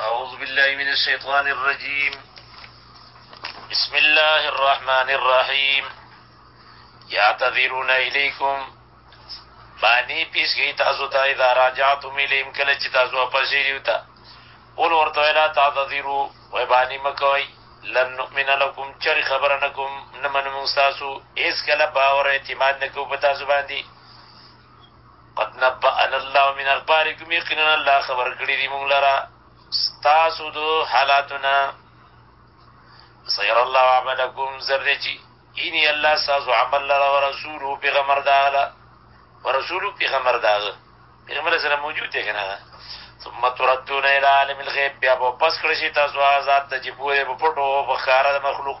أعوذ بالله من الشيطان الرجيم بسم الله الرحمن الرحيم يعتذرون إليكم بانی پیس گئی تاسو ته اذا راجعتم الیم کله چې تاسو واپس شئ ته قول ورته ویلا تعتذرو وای بانی مکوي لن نؤمن لكم چری خبر نکم نمن مستاسو اس کله باور اعتماد نکو پتا زبان دی قد نبأنا الله من اخبارکم یقینا الله خبر کړی دی مونږ لرا ستاسو دو حالاتنا سیر الله عملکم زرجی اینی الله سازو عمل لرا ورسولو پیغمبر داغلا ورسولو پیغمبر داغ پیغمبر سره موجود دی کنه ثم تردون الى عالم الغیب بیا په پس کړی شي تاسو آزاد ته چې پوهه په پټو او بخاره د مخلوق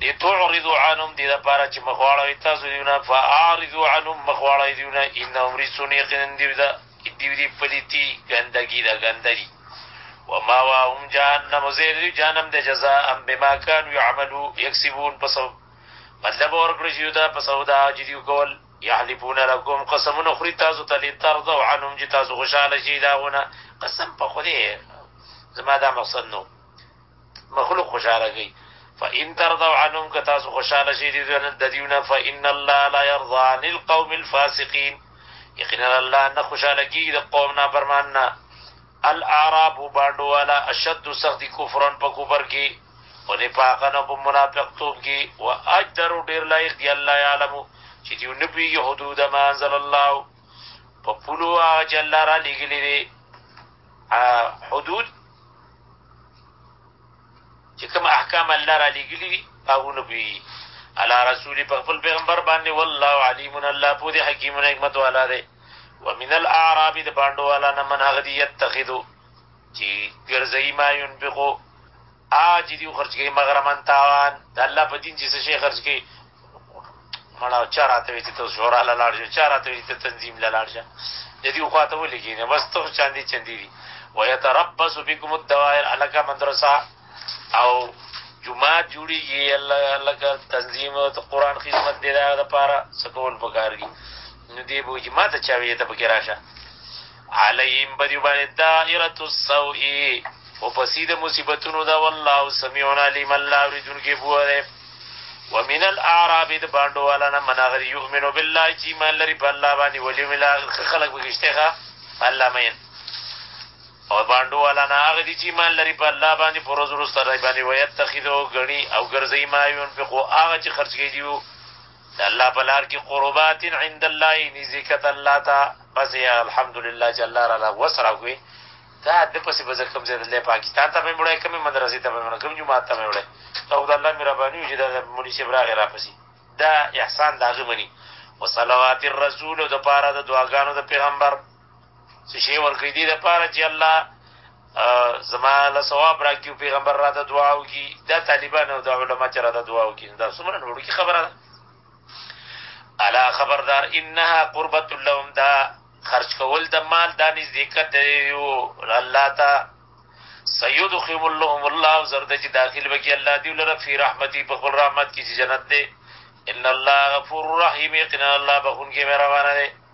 لتعرضوا عنهم دې لپاره چې مخ واړوي تاسو دیو نه فاعرضوا عنهم مخ واړوي دیو نه انهم رجسون یقینا دیو ده دیو دي پلیتی ګندګي ده ګندګي وما واهم جهنم زیر دیو جهنم د جزاء بما كانوا يعملوا يكسبون پس مطلب ورکړي چې دا پس او دا چې دیو کول یحلفون لكم قسمون خری تاسو ته لترضوا عنهم چې تاسو خوشاله شي داونه قسم په خدای زما دا مقصد نو مخلوق خوشاله کوي فان ترضوا عنهم که تاسو خوشاله شئ د دیونه فان الله لا يرضى عن القوم الفاسقين یقینا الله نه خوشاله کیږي د قوم نه فرمان نه الاعراب باندې والا اشد سخت کفرن په کفر کې او نه پاکنه په منافق توب کې او اجدر ډیر لایق دی الله يعلم چې دی نه پیږي حدود ما انزل الله په پلو اجل را لګلې حدود چې کوم احکام الله را لېږلي وي هغه نه پوهېږي علی رسول په خپل پیغمبر باندې والله علیم الله پوه دی حکیم حکمت والا دی ومن الاعراب د باندو والا نه من هغه دی یتخذو چې ګرځي ما ينفقو اج دی خرج کوي مغرمن تاوان د الله په دین چې څه شي خرج کوي مړه چا راته وي چې ته شورا له لاړ شو چا راته وي چې ته تنظیم له لاړ شه د دې خوا ته ولې کېنې بس ته چاندې چندې دي ویتربص بکم الدوائر هلکه مدرسه او جماعت جوړېږي هلکه تنظیم د قرآن خدمت دی د هغه دپاره څه کول په کار دي نو دی به وایي چې ما ته چا ویې ته پکې راشه علیهم په دوی باندې دائرة السوء وپسي د مصیبتونو ده والله سميع عليم الله اوریدونکی پوه دی ومن الاعراب د باندو والا نه منغری یؤمن بالله چې ایمان لري په الله باندې ولی ملا خلق بغشته ښه الله مين او باندو والا نه هغه دي چې ایمان لري په الله باندې پروز ورو سره باندې ويتخذو غني او ګرځي ما يون په هغه چې خرج کیږي د الله په لار کې قربات عند الله نزدېکت الله ته بس یا الحمدلله چې الله راله وس راکوي دا د پسې به زه کوم ځای تللی پاکستان ته به مې وړی کومې مدرسې ته به مې وړی کوم جومات ته به مې وړی دا خو د الله مهرباني وي چې دا مولي صاحب راغی راپسې دا احسان د هغه مني وصلوات الرسول دپاره د دعاګانو د پیغمبر څه شی ورکړي دي د پاره چې الله زما له ثواب راکیو پیغمبر را ته دعا وکي دا طالبان او دا علما چې را ته دعا وکي دا څومره وړوکې خبره ده الا خبردار انها قربت لهم دا خرج کول د مال د نزدېکت دی او الله تا سيدخم اللهم الله زرد چې داخل بکی الله دی لره فی رحمتي په خپل رحمت کې جنت دی ان الله غفور رحیم یقینا الله بخون کې مهربان دی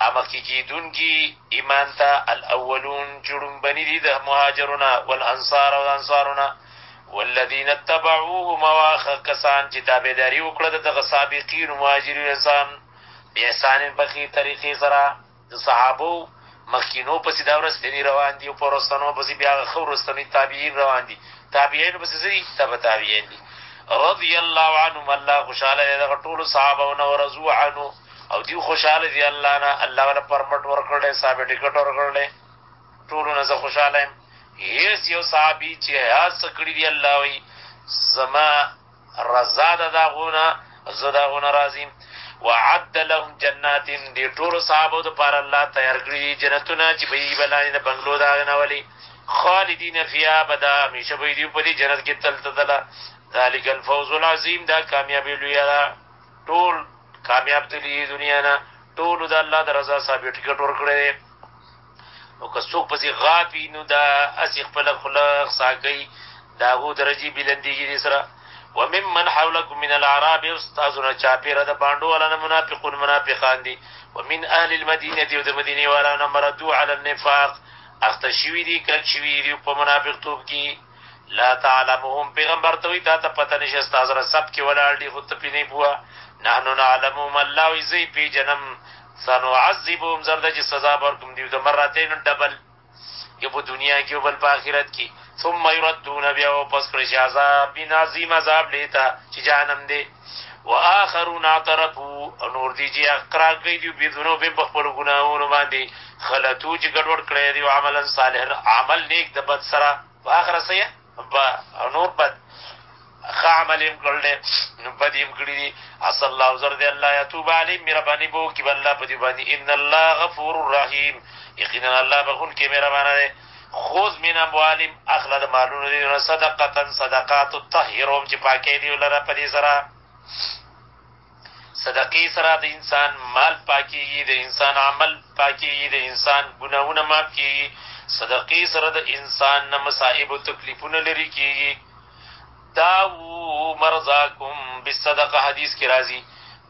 ا مخکې کېدونکي ایمان ته، الاولون چړومبني دي د مهاجرو نه، والانصار او د انصارو نه، والذین اتبعوهم او هغه کسان چې تابعداري وکړه د دغه سابقینو مهاجرینو انسان باحسان په ښې طریقې سره د صحابو مخکینو پسې دا وروستني روان دي او په وروستنو پسې بیا هغه ښه وروستني تابعین روان دي تابعینو پسې ځي تبع تابعین دي رضی الله عنهم الله خوشاله دی دغه ټولو صحابهونه ورضو عنه او دیو خوشحاله دی الله نه الله ولا پرمټ ورکړل صاحب ټیکټ ورکړل ټول نه زه خوشاله یم هیڅ یو صحابي چې هاڅ کړی دی الله وی زما رضا ده دا غونه زه دا غونه راضی وعد لهم جنات دی ټول صحابه د پر الله تیار کړی جنتونه چې به یې بلانې د بنگلو دا نه ولی خالدین فیها بدا همیشه به دی په دې جنت کې تل تل ذالک الفوز العظیم دا کامیابی لوی ده ټول کامیاب تللی دی دنیا نه ټولو د الله د رضا سابټیکټ ورکړی دی نو که څوک پسې غاپي نو دا اسې خپل خله خسا کوي د هغو درجې بلندېږي دې سره ومن من حولکم من العراب استاذ نه چاپیره د باندو ولا منافقون منافقان دي ومن اهل المدینه دی د مدینه والا نه مردو علی النفاق اخته شوی دي کلک شوی دي په منافق توب کې لا تعلمهم پیغمبر ته وی تاته پته نشه ستا سره سب کې ولاړ دي خو ته پې نه پوه نحنو نعلمهم الله وی زی پی جنم سنعذبهم زرد چې سزا ورکوم دیو ته مرتين ډبل یو په دنیا کې او بل په آخرت کې ثم يردون بیا واپس کړی شي عذاب بن عظیم عذاب لیتا چې جهنم دی واخرون اعترفو او نور دي چې اقرار کوي دي په ذنوبهم په خپل ګناهونو باندې خلطو چې ګډوډ کړی دی عملا صالح عمل نیک د بد سره واخره سي با نور بد خامل هم کړل نو بد هم کړی دي اصل الله زر دې الله يتوب علي مهرباني بو کې بل الله په دې باندې ان الله غفور رحيم یقینا الله بخون کې مهربان دی خذ من اموالهم اخله د مالونو د دوی نه صدقه صدقه تطهرهم چې پاکې دی لره په دې سره صدقې سره د انسان مال پاکېږي د انسان عمل پاکېږي د انسان ګناهونه معاف کېږي صدقې سره د انسان نه مصائب او تکلیفونه لري کېږي داو مرزاکم بالصدقه حدیث کې راځي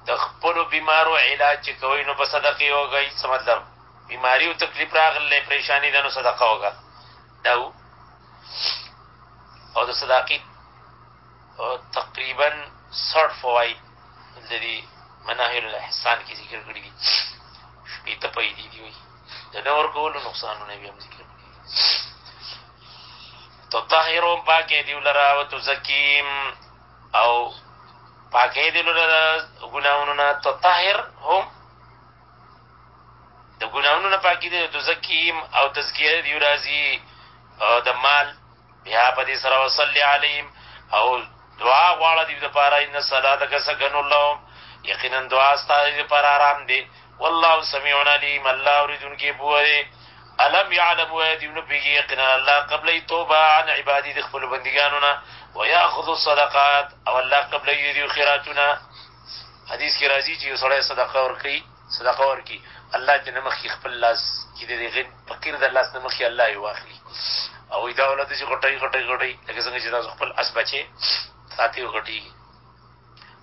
د خپل بیمارو علاج کوي نو په صدقې او غي څه مطلب بیماری او تکلیف راغلی پریشانی ده نو صدقه وکړه دا او د صداقی تقریبا 60 فواید د دې مناهل الاحسان کې ذکر کړی دي شپې ته پي دي دی د نور کولو نقصانونه به هم ذکر کړی تطهرون پاکه دی لرا او تزکیم او پاکه دی لرا ګناونه تطهر هم د ګناهونو نه پاکي دی تزکیم او تزکیه دی راځي او د مال بیا په دې سره وصلی علیهم او دعا غواړه دی لپاره ان صلاتک سکن لهم یقینا دعا ستاسو لپاره آرام دی والله سميع عليم الله اوریدون کې بوره الم يعلم ويدون به یقینا الله قبل توبه عن عبادي خپل بندګانو نه وياخذ الصدقات او الله قبل يدي خيراتنا حدیث کې راځي چې یو سړی صدقه ورکوي صدقه ورکړي الله دې نه مخکې خپل لاس چې د دې غریب فقیر د لاس نه مخکې الله یې واخلي او دا ولته چې غټي غټي غټي لکه څنګه چې تاسو خپل اس بچي ساتي غټي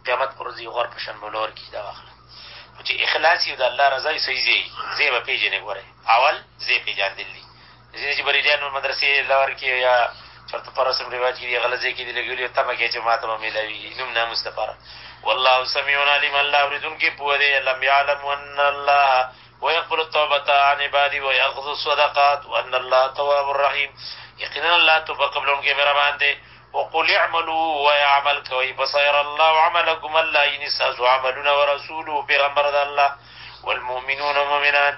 قیامت پر ورځ یو غر په شان بولور کې دا واخله چې اخلاص یې د الله رضا یې صحیح زی زی به پیژنې ګوره اول زی پیژندل دي ځینې چې بریلیان نور مدرسې لور کې یا چرته پر رسم رواج کې دی غلط ځای کې دی لګولي تمه کې چې ماته به میلاویږي نوم ناموس لپاره والله سميع عليم الله اوریدونکی پوه دی لم يعلم ان الله ويقبل التوبة عن عبادي ويأخذ الصدقات وأن الله تواب الرحيم يقينا الله توبه قبلونکی مهربان دی وقل اعملوا ويعمل کوي بصير الله عملكم الله ينسى عملنا ورسوله پیغمبر الله والمؤمنون مؤمنان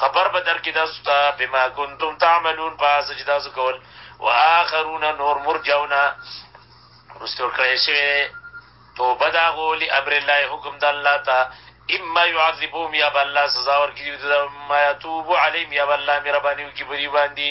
خبر به درکړي تاسو ته بما کنتم تعملون په هغه څه چې تاسو کول واخرون نور مرجون رستور کړی شوی دی توبه د هغو لامر الله حکم د الله ته اما يعذبهم یا به الله سزا ورکړي دوی ته ما یتوب علیهم یا به الله مهرباني وکړي په دوی باندې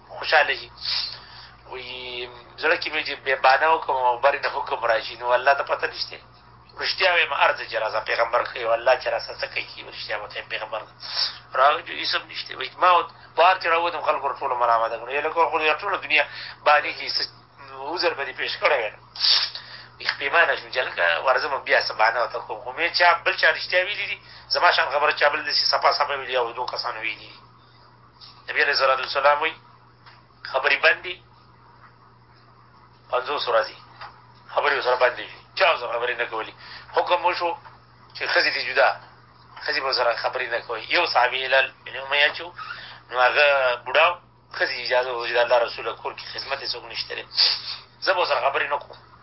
خوشاله جي وي زړه کې مې چې بې بانه وکم او برې نه حکم راشي نو الله ته پته نشته رښتیا وایم ارزه چې راځه پیغمبر کوي او الله چې راځه څه کوي کوي رښتیا به کوي پیغمبر راغی جو اسم نشته وایي ما بار چې راووتم خلکو ور ټولو ملامه ده کړو لکه خو د ټوله دنیا باندې کې عذر به دې پیش کړی وی یخ پیمانه شو چې لکه ورځم بیا سبانه او ته کوم خو مې چا بل چا رښتیا ویلي دي زما شان خبره چا بل داسې صفا صفا ویلي او دوه کسانو ویلي دي نبي علیه الصلاة والسلام وایي خبرې بندې پنځوس ورځې خبرې ورسره بندې شي چا ورسره خبرې نه کولې حکم وشو چې ښځې دې جدا ښځې به ورسره خبرې نه کوي یو صحابي هلال بن امیه چې نو هغه بوډا ښځې اجازه وکړه چې د الله رسوله کور کې خدمت یې څوک نشته دی زه به ورسره خبرې نه کوم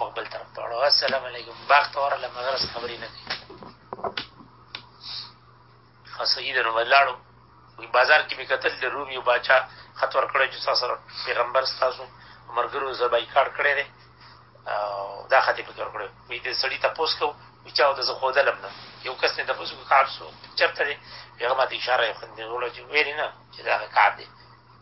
او بل طرف ته اړو السلام علیکم باغ ته ورله مګر څه خبرې نه کوي خاصه یې درو ولاړو وی بازار کې به قتل د رومي او باچا خط ور کړی چې تاسو پیغمبر تاسو مرګرو زبای کار کړی دی او دا خطې په کار کړی وی د سړی تاسو کو وی چاو د خو دلم نه یو کس نه تاسو کو کار سو چرته دی هغه ماته اشاره یې خندې وړو چې ویری نه چې دا کار دی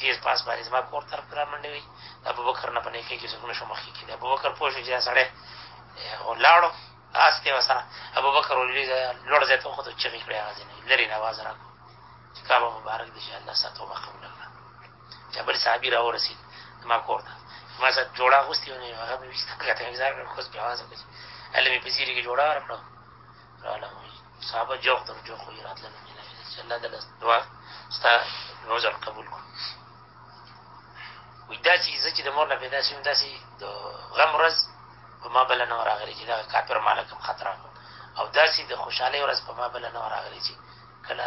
تېز پاس باندې زما کور طرف ته رامنډه وي د ابوبکر نه په نیکۍ کې څوک نه شو مخکې کېدی ابوبکر پوه شو چې دا سړی ولاړو اس دی ورسره ابوبکر ولي لوړ ځای ته وخوتو چغې کړې هغه ځینې لرې نه اواز راکړو چې کعبه مبارک دي چې الله ستا توبه قبوله کړه چې بل صحابي راورسېد زما کور ته ما سره جوړه اغوستې ونه هغه مې ویسته کړه ته مې ځار کړ خو اوس بیا اواز وکړ چې هله مې په ځیري کې جوړه ورکړه صحابه جوخ در جوخ وي راتله نه ملایي چې الله تعالی دعا ستا عذر قبول کړو وي داسې زه چې د مور نه پیدا شوم داسې د غم ورځ په ما بل نه راغلی چې دا کافر مالکم خطر او داسې د خوشحالۍ ورځ په ما بل نه راغلی چې کله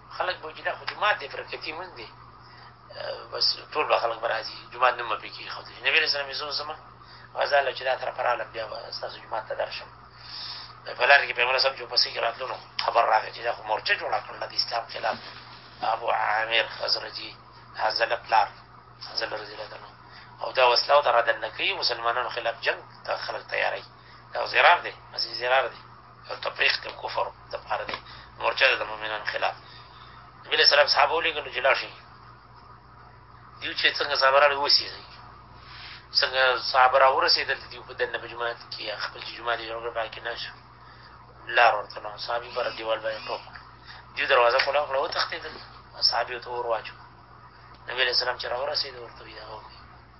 خلک به جنا خو جماعت دی برکتی مون دی بس ټول به خلک برازي جماعت نوم به کی خو نبی رسول الله زو زما غزاله چې دا تر پراله بیا تاسو جماعت ته درشم په لار کې پیغمبر صاحب جو پسې کې راتلو خبر راغی چې دا خو مورچه جوړه کړل د اسلام خلاف ابو عامر خزرجي هزل پلار هزل رضی الله عنه او دا وسله او دا ردن نه کوي مسلمانانو خلاف جنگ ته خلک تیاري او زرار دی مزي زرار دی او تفریق د کفر د پاره دی مورچه د مؤمنانو خلاف نبی له سلام صحابه ولګل چې لا شي دیو چې څنګه صبرانه وسی څنګه صحابه را ورسېدل دیو په دنه بجماعت کې خپل جمعه دی جوړه باقي نه شو لار ورته نو صحابي پر دیوال باندې ټوپ دیو دروازه کوله خو تختیدل صحابي ته ور واچو نبی له سلام چې را ورسېدل ورته ویل